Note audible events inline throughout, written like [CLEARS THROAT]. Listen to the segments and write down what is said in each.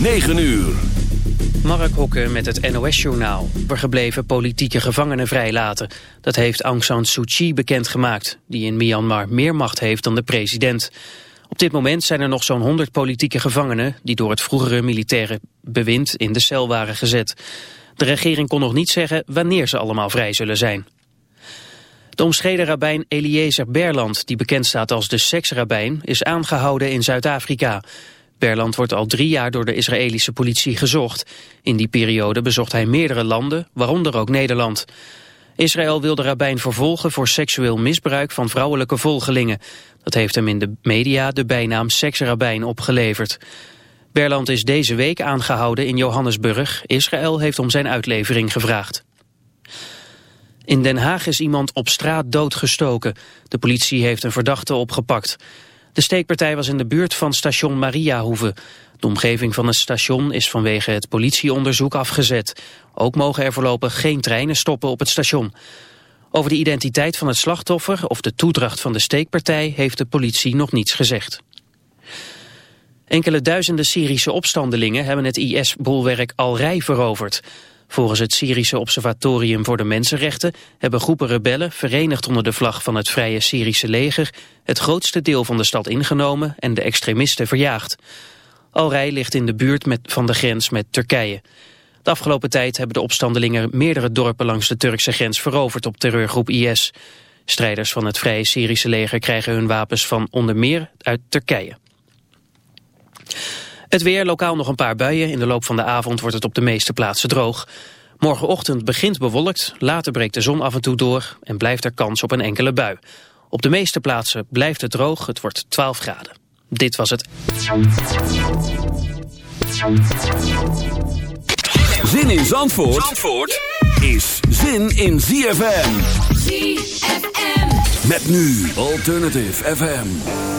9 uur. Mark Hokke met het NOS-journaal. Vergebleven politieke gevangenen vrijlaten. Dat heeft Aung San Suu Kyi bekendgemaakt... die in Myanmar meer macht heeft dan de president. Op dit moment zijn er nog zo'n 100 politieke gevangenen... die door het vroegere militaire bewind in de cel waren gezet. De regering kon nog niet zeggen wanneer ze allemaal vrij zullen zijn. De omschreden rabbijn Eliezer Berland, die bekend staat als de seksrabbijn... is aangehouden in Zuid-Afrika... Berland wordt al drie jaar door de Israëlische politie gezocht. In die periode bezocht hij meerdere landen, waaronder ook Nederland. Israël wil de rabbijn vervolgen voor seksueel misbruik van vrouwelijke volgelingen. Dat heeft hem in de media de bijnaam seksrabbijn opgeleverd. Berland is deze week aangehouden in Johannesburg. Israël heeft om zijn uitlevering gevraagd. In Den Haag is iemand op straat doodgestoken. De politie heeft een verdachte opgepakt. De steekpartij was in de buurt van station Mariahoeve. De omgeving van het station is vanwege het politieonderzoek afgezet. Ook mogen er voorlopig geen treinen stoppen op het station. Over de identiteit van het slachtoffer of de toedracht van de steekpartij heeft de politie nog niets gezegd. Enkele duizenden Syrische opstandelingen hebben het IS-bolwerk Al-Rij veroverd. Volgens het Syrische Observatorium voor de Mensenrechten hebben groepen rebellen verenigd onder de vlag van het Vrije Syrische leger het grootste deel van de stad ingenomen en de extremisten verjaagd. Alrij ligt in de buurt met, van de grens met Turkije. De afgelopen tijd hebben de opstandelingen meerdere dorpen langs de Turkse grens veroverd op terreurgroep IS. Strijders van het Vrije Syrische leger krijgen hun wapens van onder meer uit Turkije. Het weer, lokaal nog een paar buien. In de loop van de avond wordt het op de meeste plaatsen droog. Morgenochtend begint bewolkt, later breekt de zon af en toe door... en blijft er kans op een enkele bui. Op de meeste plaatsen blijft het droog, het wordt 12 graden. Dit was het. Zin in Zandvoort, Zandvoort is zin in ZFM. ZFM. Met nu Alternative FM.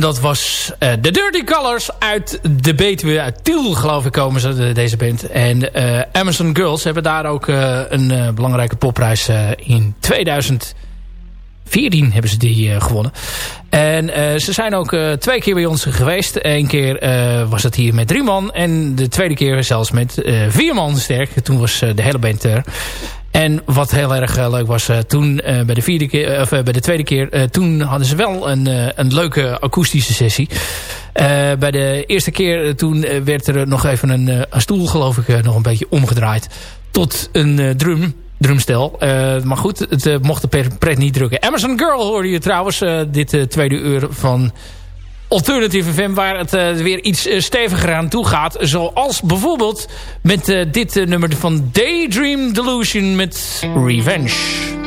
En dat was uh, The Dirty Colors uit de Betuwe. Uit Tiel geloof ik komen ze, deze band. En uh, Amazon Girls hebben daar ook uh, een belangrijke popprijs in 2014 hebben ze die gewonnen. En ze zijn ook twee keer bij ons geweest. Eén keer was het hier met drie man. En de tweede keer zelfs met vier man sterk. Toen was de hele band er. En wat heel erg uh, leuk was, uh, toen uh, bij, de vierde keer, of, bij de tweede keer... toen hadden ze wel een, een leuke akoestische sessie. bij de eerste keer toen werd er nog even een, een stoel, geloof ik, nog een beetje omgedraaid. Tot een drum, drumstel. maar goed, het mocht de pret niet drukken. Amazon Girl hoorde je trouwens dit tweede uur van Alternative FM... waar het uh, weer iets uh, steviger aan toe gaat. Zoals bijvoorbeeld met uh, dit nummer van Daydream Delusion met Revenge.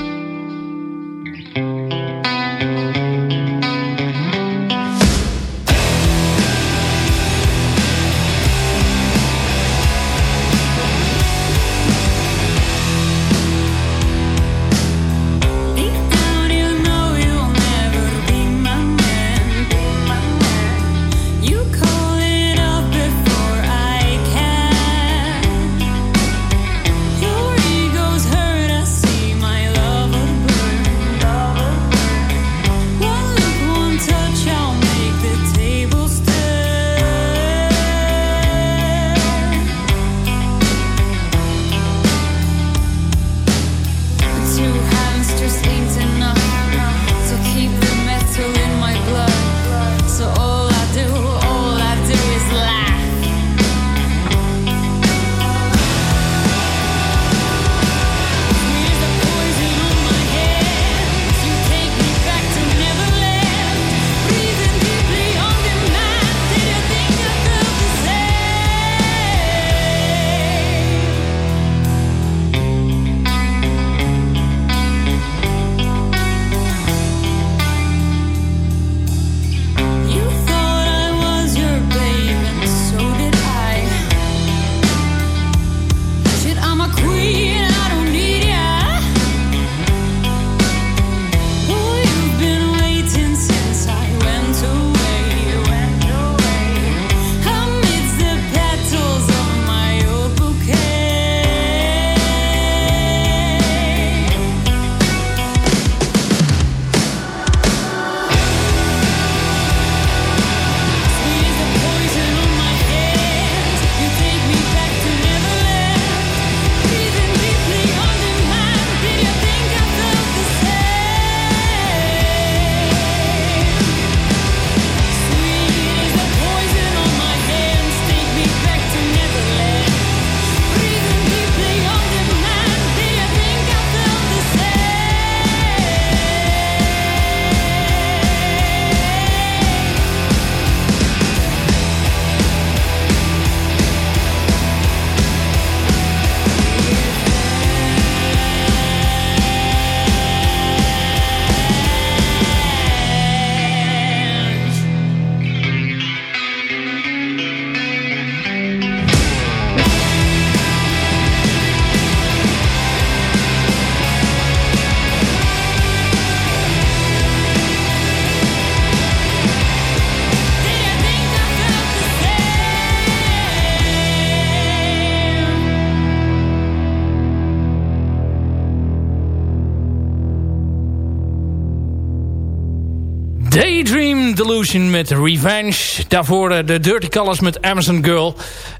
Met Revenge. Daarvoor uh, de Dirty Colors met Amazon Girl.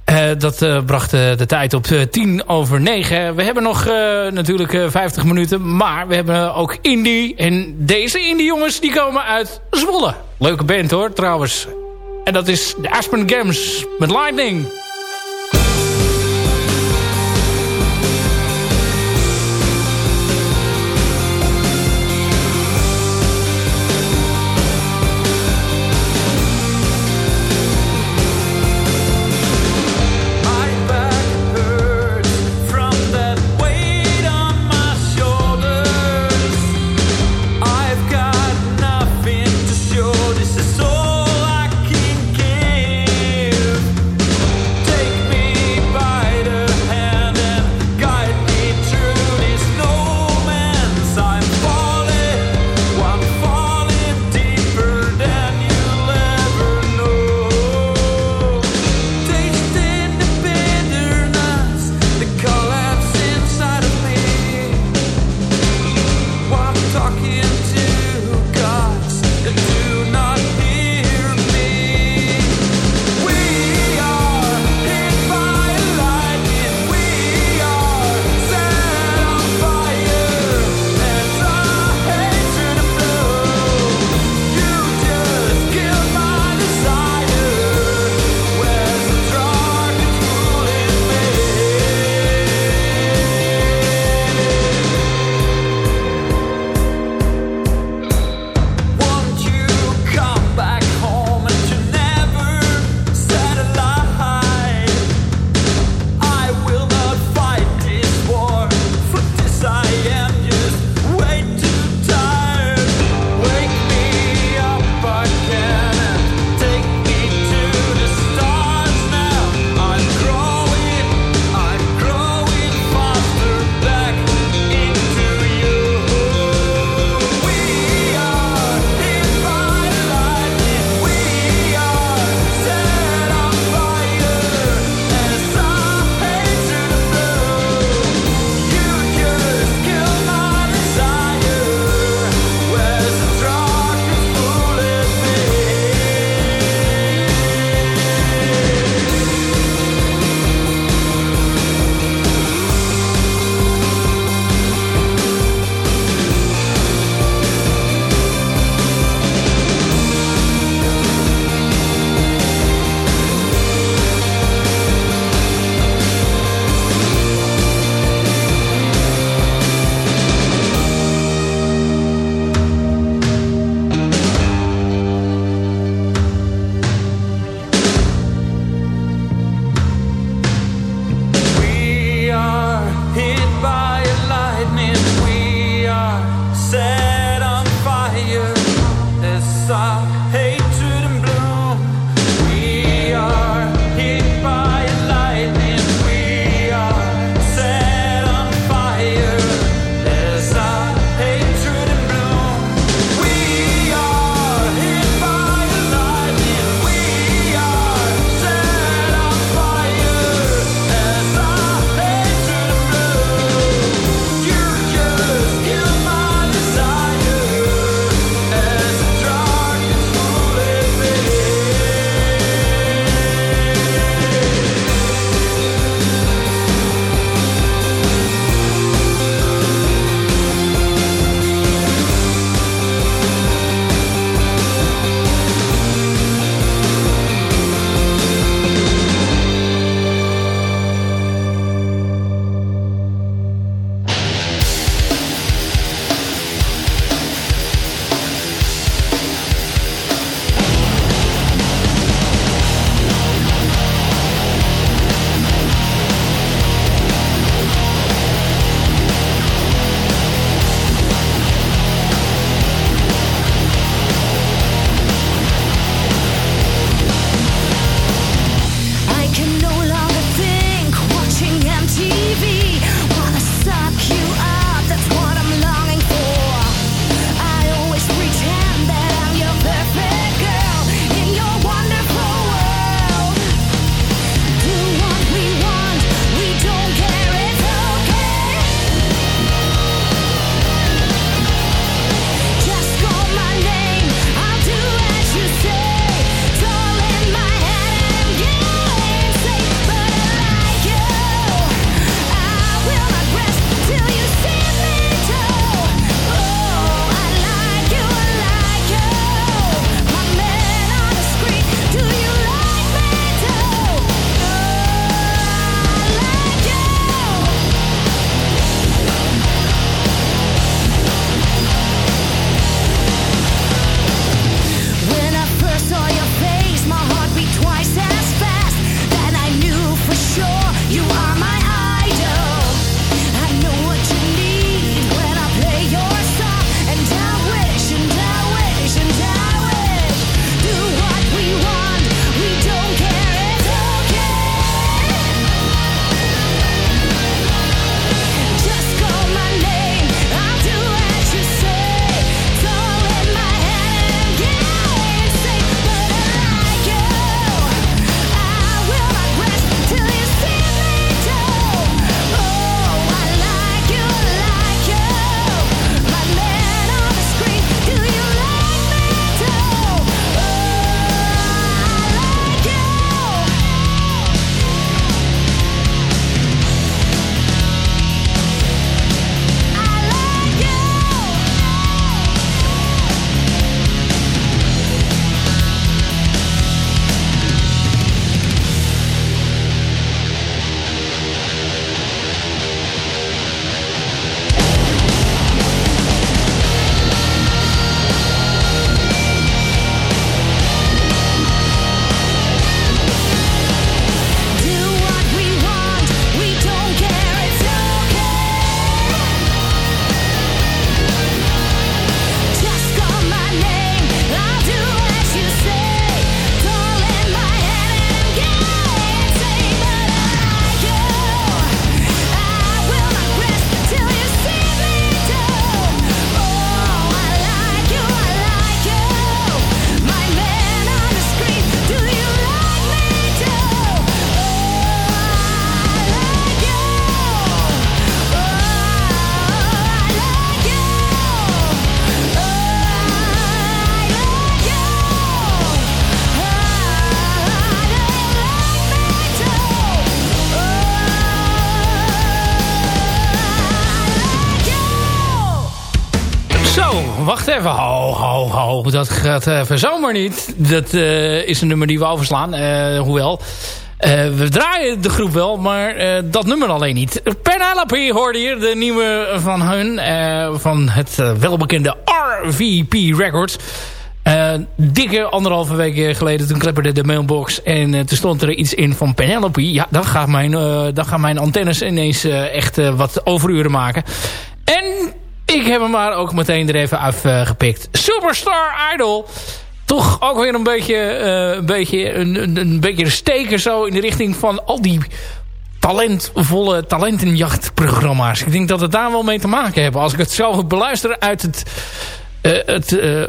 Uh, dat uh, bracht de tijd op tien over negen. We hebben nog natuurlijk 50 minuten. Maar we hebben ook indie. En deze indie jongens die komen uit Zwolle. Leuke band hoor trouwens. En dat is de Aspen Games met Lightning. Even. Ho, ho, ho. Dat gaat even zomaar niet. Dat uh, is een nummer die we overslaan. Uh, hoewel, we draaien de groep wel, maar dat nummer alleen niet. Penelope hoorde hier, de nieuwe van hun. van het welbekende RVP Records. dikke anderhalve week geleden, toen klepperde de mailbox. En toen stond er iets in van Penelope. Ja, dan gaan mijn, dan gaan mijn antennes ineens echt wat overuren maken. En ik heb hem maar ook meteen er even afgepikt. Superstar Idol. Toch ook weer een beetje, uh, een, beetje een, een, beetje steken zo in de richting van al die talentvolle talentenjachtprogramma's. Ik denk dat het daar wel mee te maken hebben. Als ik het zo beluister uit het, uh, het uh,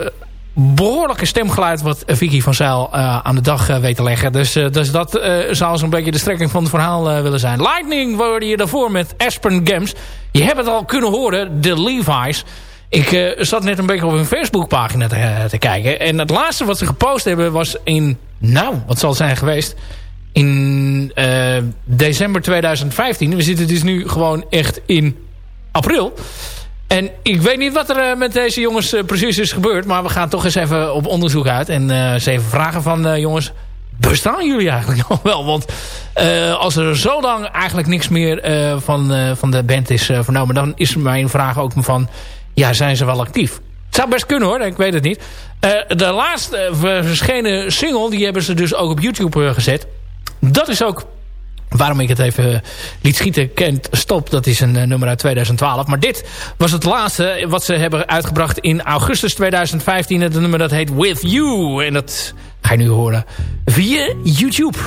behoorlijke stemgeluid wat Vicky van Zijl uh, aan de dag uh, weet te leggen. Dus, uh, dus dat zou zo'n beetje de strekking van het verhaal willen zijn. Lightning worden je daarvoor met Aspen Games. Je hebt het al kunnen horen, de Levi's. Ik zat net een beetje op hun Facebookpagina te, te kijken. En het laatste wat ze gepost hebben was in... Nou, wat zal het zijn geweest? In december 2015. We zitten dus nu gewoon echt in april. En ik weet niet wat er uh, met deze jongens uh, precies is gebeurd. Maar we gaan toch eens even op onderzoek uit. En uh, eens even vragen van jongens. Bestaan jullie eigenlijk [LAUGHS] nog wel? Want als er zo lang eigenlijk niks meer van, van de band is vernomen. Dan is mijn vraag ook van. Ja, zijn ze wel actief? Het zou best kunnen hoor. Ik weet het niet. de laatste verschenen single. Die hebben ze dus ook op YouTube gezet. Dat is ook Waarom ik het even liet schieten, kent Stop, dat is een uh, nummer uit 2012. Maar dit was het laatste wat ze hebben uitgebracht in augustus 2015. Het nummer dat heet With You. En dat ga je nu horen via YouTube.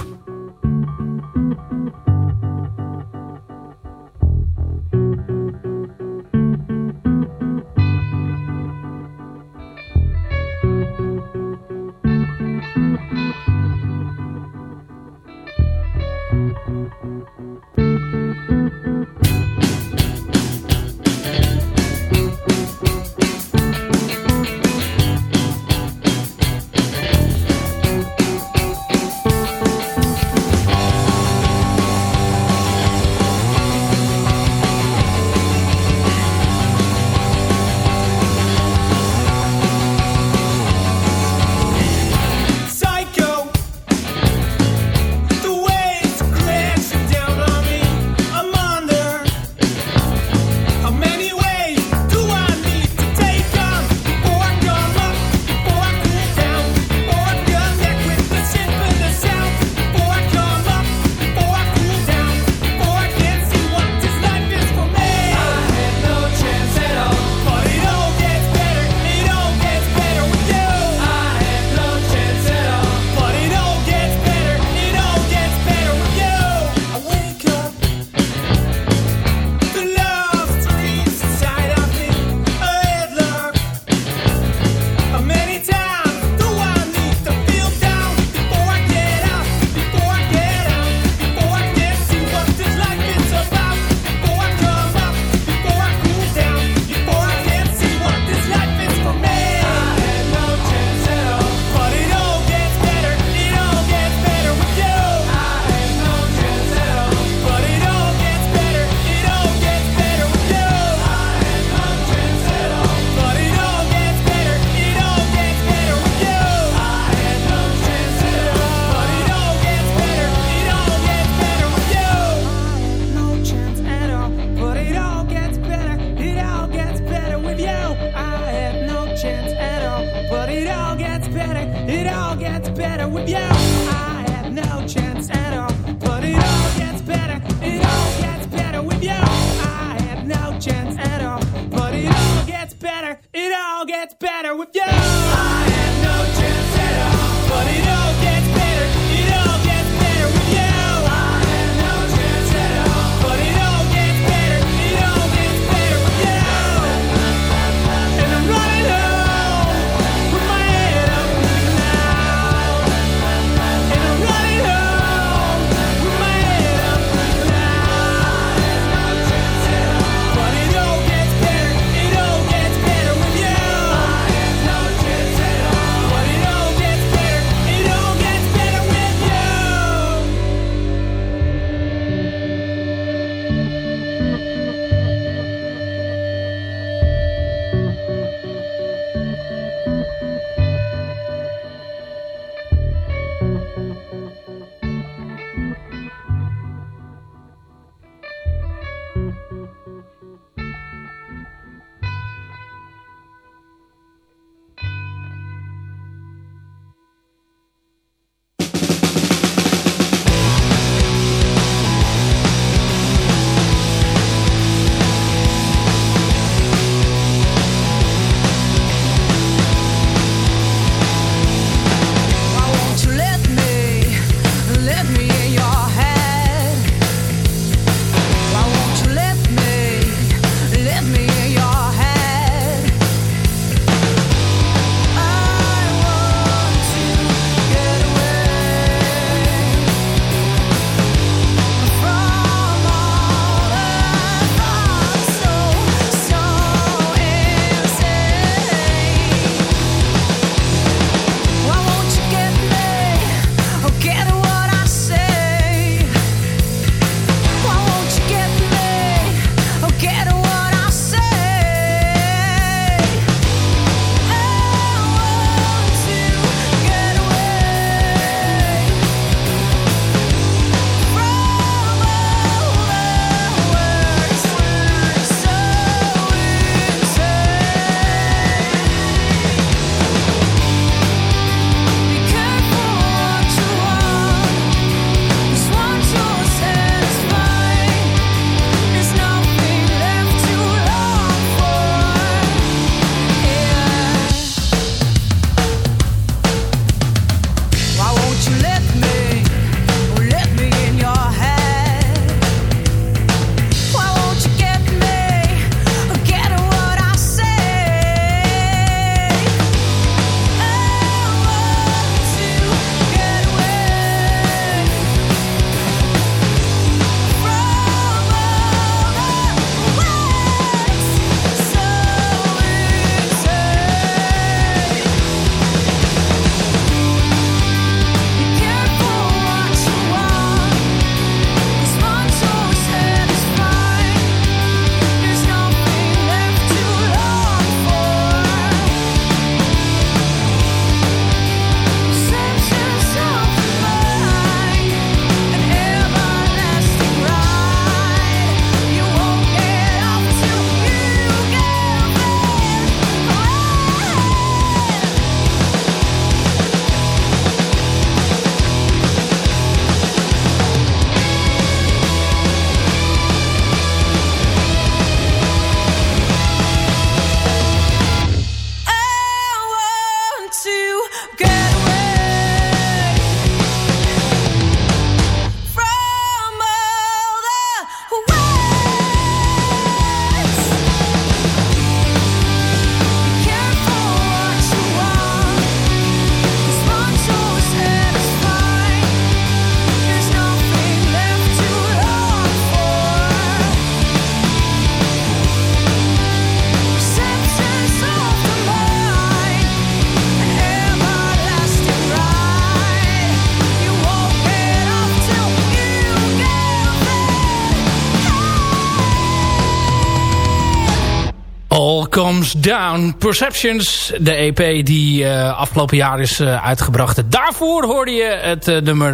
Comes Down. Perceptions, de EP die uh, afgelopen jaar is uh, uitgebracht. Daarvoor hoorde je het uh, nummer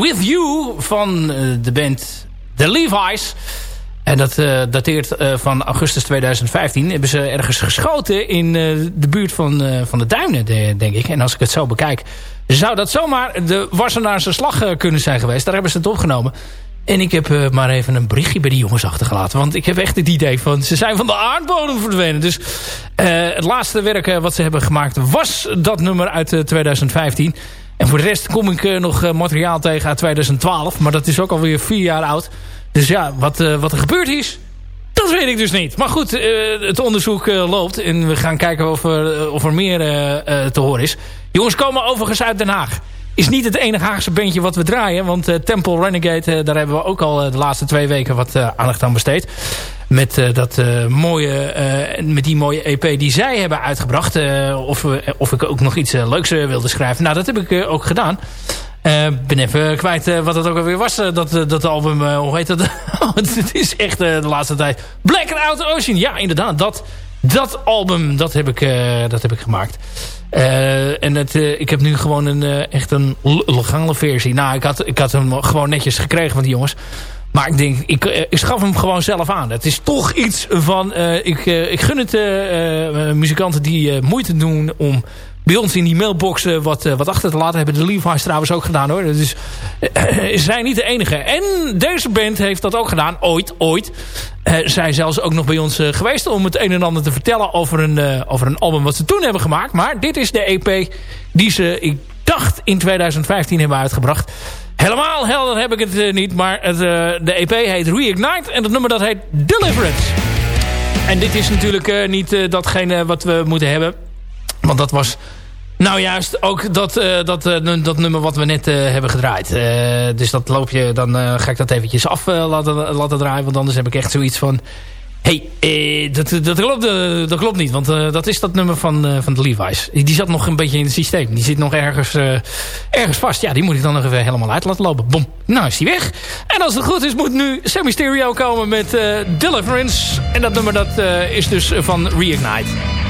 With You van de band The Levi's. En dat dateert van augustus 2015. Hebben ze ergens geschoten in de buurt van, van de Duinen, denk ik. En als ik het zo bekijk, zou dat zomaar de Wassenaarse slag kunnen zijn geweest. Daar hebben ze het opgenomen. En ik heb uh, maar even een berichtje bij die jongens achtergelaten. Want ik heb echt het idee van... ze zijn van de aardbodem verdwenen. Dus uh, het laatste werk uh, wat ze hebben gemaakt... was dat nummer uit 2015. En voor de rest kom ik nog materiaal tegen uit 2012. Maar dat is ook alweer vier jaar oud. Dus ja, wat, wat er gebeurd is... Dat weet ik dus niet. Maar goed, het onderzoek loopt. En we gaan kijken of er, of er meer te horen is. Jongens komen overigens uit Den Haag is niet het enige Haagse bandje wat we draaien. Want uh, Temple Renegade, uh, daar hebben we ook al uh, de laatste twee weken wat aandacht aan besteed. Met, dat, mooie, met die mooie EP die zij hebben uitgebracht. of, of ik ook nog iets leuks wilde schrijven. Nou, dat heb ik ook gedaan. Ik ben even kwijt wat het ook alweer was. dat, dat album, hoe heet dat? [LAUGHS] het is echt de laatste tijd. Black Out Ocean. Ja, inderdaad. Dat, dat album, dat heb ik, dat heb ik gemaakt. Uh, en het, uh, ik heb nu gewoon een, uh, echt een legale versie. Nou, ik had, ik had hem gewoon netjes gekregen van die jongens. Maar ik denk, ik, ik schaf hem gewoon zelf aan. Het is toch iets van... ik, ik gun het muzikanten die moeite doen om bij ons in die mailbox wat, wat achter te laten. Hebben de Levi's trouwens ook gedaan hoor. Dus [CLEARS THROAT] ze zijn niet de enige. En deze band heeft dat ook gedaan. Ooit, ooit. Zijn zelfs ook nog bij ons geweest om het een en ander te vertellen over een, over een album wat ze toen hebben gemaakt. Maar dit is de EP die ze, ik dacht, in 2015 hebben uitgebracht. Helemaal helder heb ik het niet, maar het, de EP heet Reignite en het nummer dat heet Deliverance. En dit is natuurlijk niet datgene wat we moeten hebben. Want dat was nou juist, ook dat, uh, dat, uh, dat nummer wat we net uh, hebben gedraaid. dus dat loop je, dan ga ik dat eventjes af laten, laten draaien. Want anders heb ik echt zoiets van... Hé, hey, dat, dat, klopt, dat klopt niet. Want dat is dat nummer van, van de Levi's. Die zat nog een beetje in het systeem. Die zit nog ergens, ergens vast. Ja, die moet ik dan nog even helemaal uit laten lopen. Bom, nou is die weg. En als het goed is moet nu Sammy Stereo komen met Deliverance. En dat nummer dat, is dus van Reignite.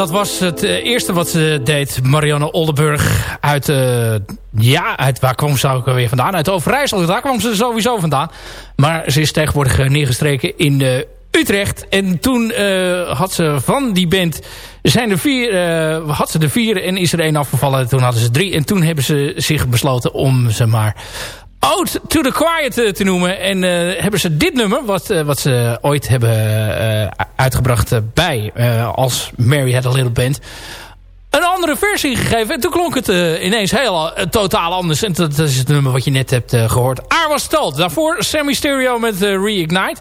Dat was het eh, eerste wat ze deed. Marianne Oldenburg uit... Uh, ja, uit waar kwam ze ook alweer vandaan? Uit Overijssel. Daar kwam ze sowieso vandaan. Maar ze is tegenwoordig eh, neergestreken in Utrecht. En toen had ze van die band... Zijn er vier, had ze er vier en is er één afgevallen. Toen hadden ze drie. En toen hebben ze zich besloten om ze maar Ode to the Quiet eh, te noemen. En uh, hebben ze dit nummer, wat, uh, wat ze ooit hebben uitgebracht bij, als Mary Had a Little Band, een andere versie gegeven. En toen klonk het ineens heel totaal anders. En dat, is het nummer wat je net hebt gehoord. I Was Told. Daarvoor Sammy Stereo met Reignite.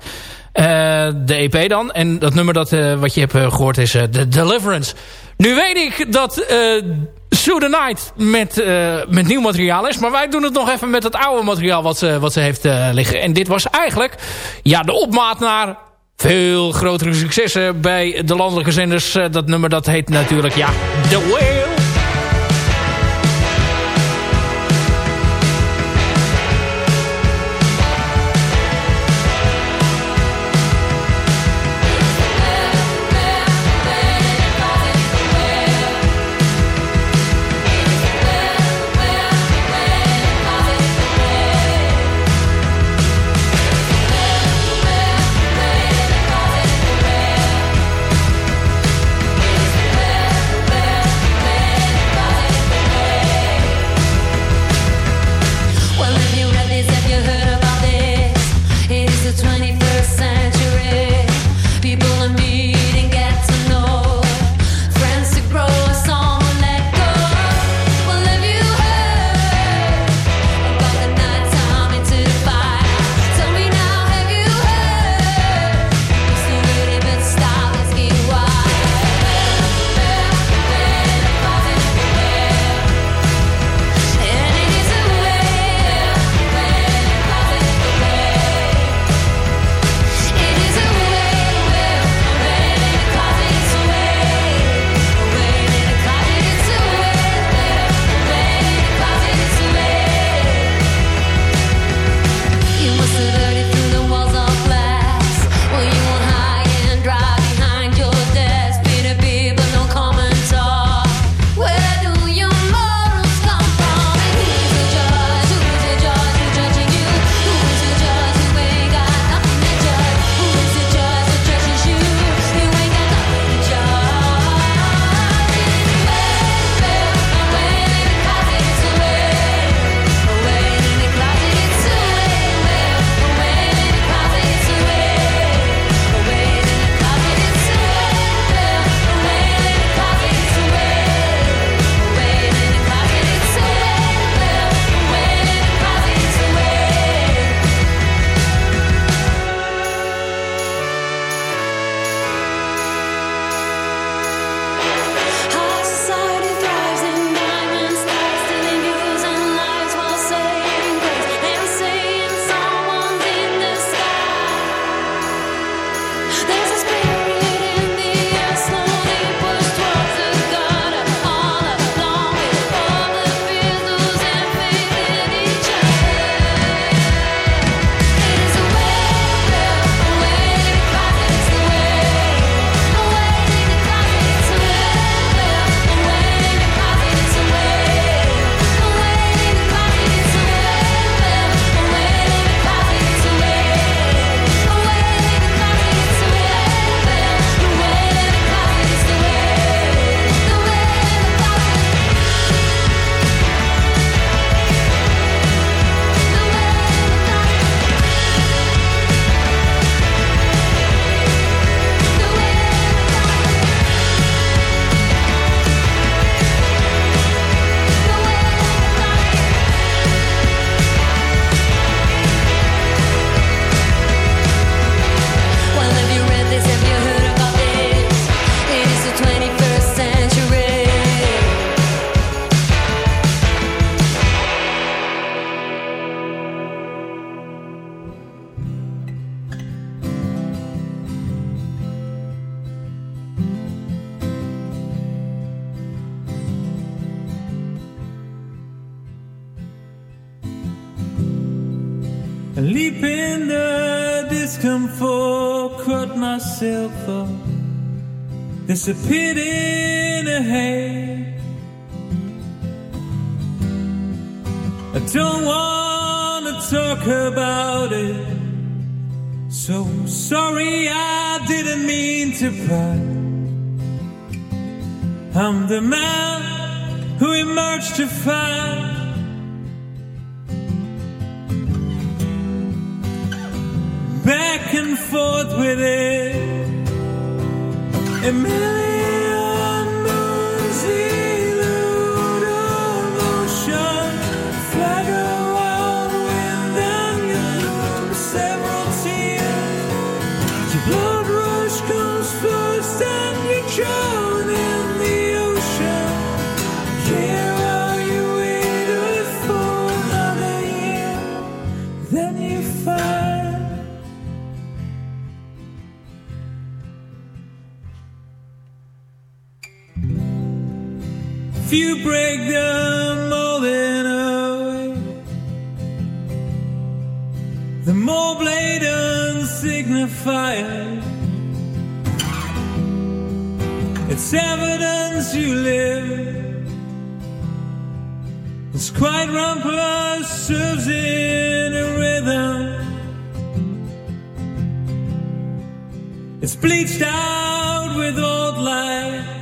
de EP dan. En dat nummer dat, wat je hebt gehoord is The Deliverance. Nu weet ik dat Sue the Night met, uh, met nieuw materiaal is. Maar wij doen het nog even met het oude materiaal wat ze, wat ze heeft uh, liggen. En dit was eigenlijk ja, de opmaat naar veel grotere successen bij de landelijke zenders. Uh, dat nummer dat heet natuurlijk ja, The Whale. disappear. And you drown in the ocean. Here are you for another year, then you find. If you break the molding away, the more blatant signifier. It's evidence you live. It's quite rumpus, serves in a rhythm. It's bleached out with old light.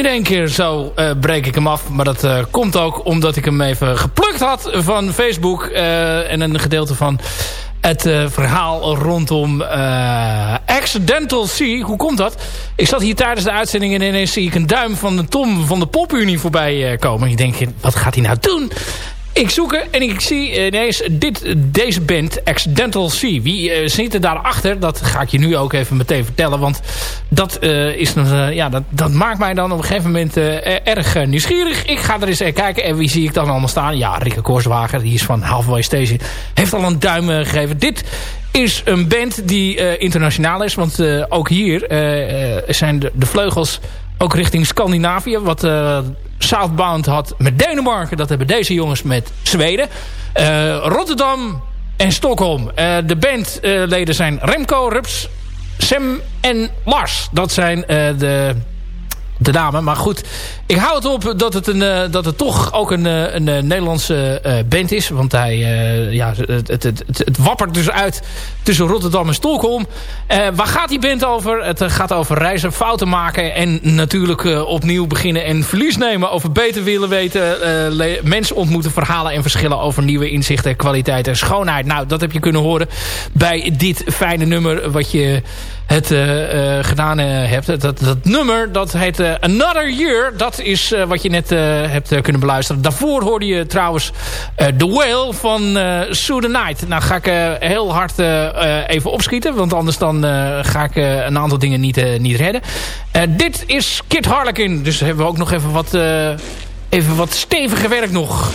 In één keer zo eh, breek ik hem af. Maar dat eh, komt ook omdat ik hem even geplukt had van Facebook. eh, en een gedeelte van het verhaal rondom Accidental Sea. Hoe komt dat? Ik zat hier tijdens de uitzending en ineens zie ik een duim van de Tom van de Popunie voorbij komen. Ik denk, wat gaat hij nou doen? Ik zoek en ik zie ineens dit, deze band, Accidental Sea. Wie uh, zit er daarachter? Dat ga ik je nu ook even meteen vertellen. Want dat, uh, is, uh, ja, dat, dat maakt mij dan op een gegeven moment erg nieuwsgierig. Ik ga er eens kijken. En wie zie ik dan allemaal staan? Ja, Rikke Korswager, die is van Halfway Station. Heeft al een duim gegeven. Dit is een band die internationaal is. Want ook hier zijn de, de vleugels ook richting Scandinavië. Wat Southbound had met Denemarken. Dat hebben deze jongens met Zweden. Uh, Rotterdam en Stockholm. Uh, de bandleden zijn Remco, Rups, Sam en Lars. Dat zijn de, de namen. Maar goed, ik hou het op dat het, een, dat het toch ook een, een, een Nederlandse band is. Want hij, ja, het, het, het, het, wappert dus uit tussen Rotterdam en Stockholm. waar gaat die band over? Het gaat over reizen, fouten maken en natuurlijk opnieuw beginnen en verlies nemen. Over beter willen weten, mensen ontmoeten, verhalen en verschillen over nieuwe inzichten, kwaliteit en schoonheid. Nou, dat heb je kunnen horen bij dit fijne nummer wat je het uh, uh, gedaan uh, hebt. Dat, dat nummer, dat heet Another Year. Dat is wat je net hebt kunnen beluisteren. Daarvoor hoorde je trouwens The Whale van uh, Sue the Night. Nou ga ik heel hard even opschieten. Want anders dan ga ik een aantal dingen niet, niet redden. dit is Kid Harlequin. Dus hebben we ook nog even wat, even wat steviger werk nog.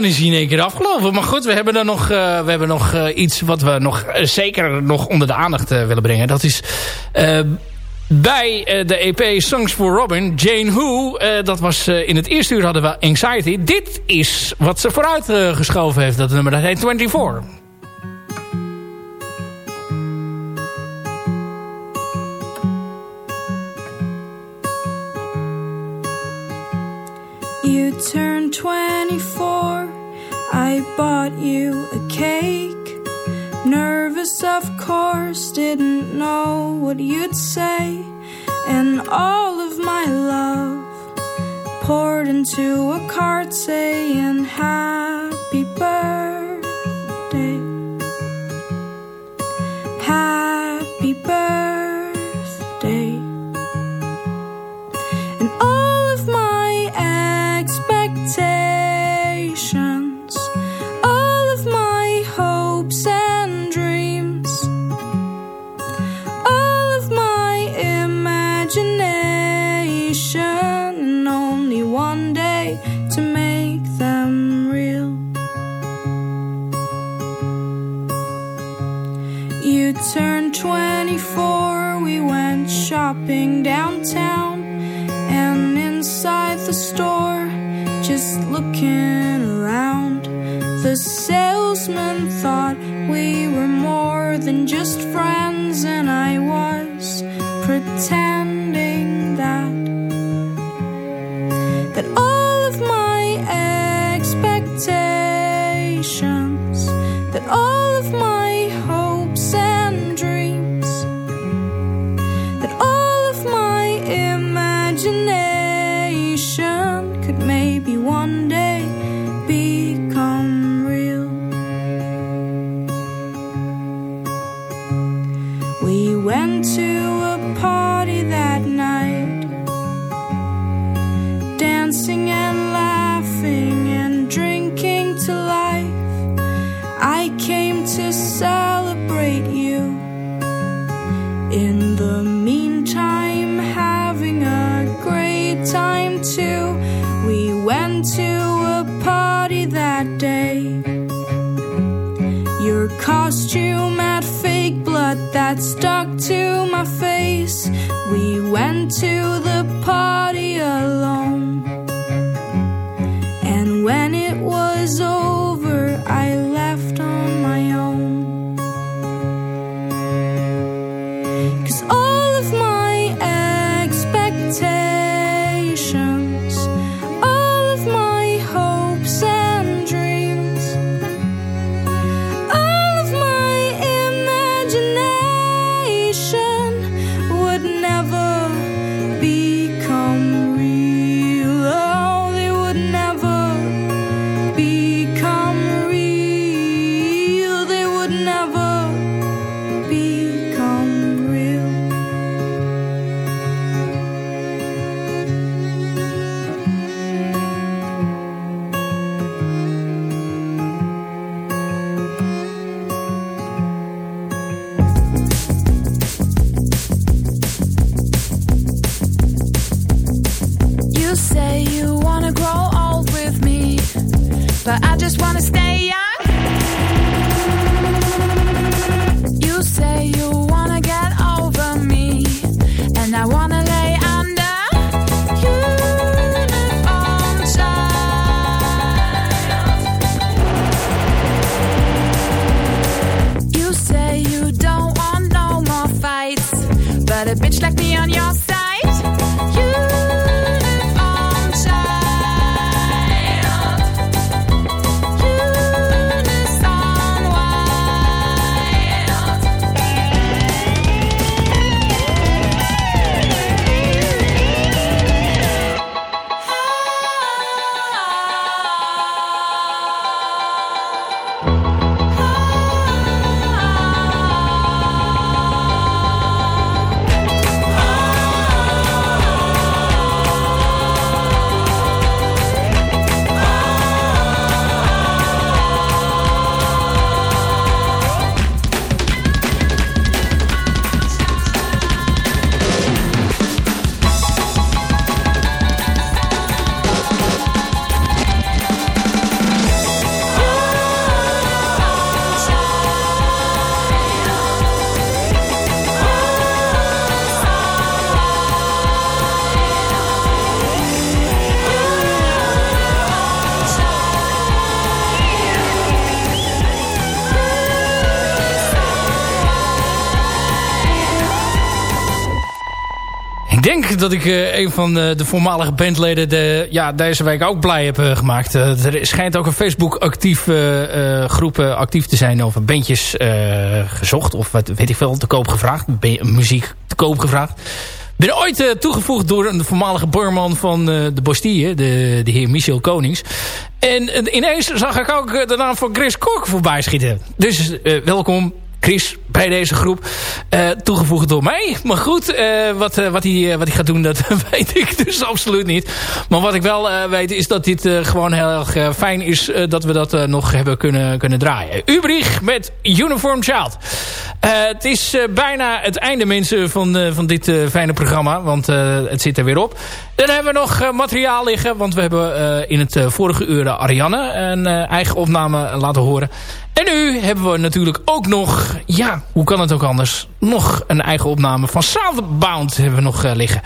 dan is hij in één keer afgelopen. Maar goed, we hebben, dan nog, eh, we hebben nog eh, iets wat we nog eh, zeker nog onder de aandacht willen brengen. Dat is bij de EP Songs for Robin, Jane Who. dat was in het eerste uur hadden we Anxiety. Dit is wat ze vooruit geschoven heeft, dat nummer. Dat heet 24. You turn 24 I bought you a cake. Nervous, of course, didn't know what you'd say. And all of my love poured into a card saying, Happy birthday. Christmas. Denk dat ik eh, een van de, de voormalige bandleden de, ja, deze week ook blij heb eh, gemaakt. Eh, er schijnt ook een Facebook actief, eh, eh, groep eh, actief te zijn over bandjes eh, gezocht. Of wat weet ik veel, te koop gevraagd. Muziek te koop gevraagd. Ik ben ooit eh, toegevoegd door een voormalige barman van eh, de Bastille. De, de heer Michel Konings. En eh, ineens zag ik ook eh, de naam van Chris Kok voorbij schieten. Dus eh, welkom Chris bij deze groep. eh, toegevoegd door mij. Maar goed, eh, wat, eh, wat, hij, wat gaat doen, [LAUGHS] dat weet ik dus absoluut niet. Maar wat ik wel weet is dat dit gewoon heel erg fijn is... dat we dat nog hebben kunnen, kunnen draaien. Ubrich met Uniform Child. Het is bijna het einde, mensen, van, van dit fijne programma. Want het zit er weer op. Dan hebben we nog materiaal liggen. Want we hebben in het vorige uur Ariane een eigen opname laten horen. En nu hebben we natuurlijk ook nog, ja, hoe kan het ook anders, nog een eigen opname van Soundbound hebben we nog eh, liggen.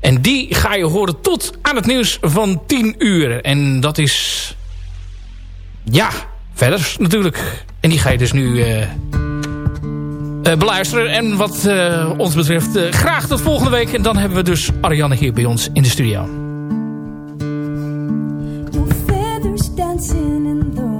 En die ga je horen tot aan het nieuws van 10 uur. En dat is, ja, verder natuurlijk. En die ga je dus nu eh, beluisteren. En wat ons betreft graag tot volgende week. En dan hebben we dus Ariane hier bij ons in de studio. Dancing in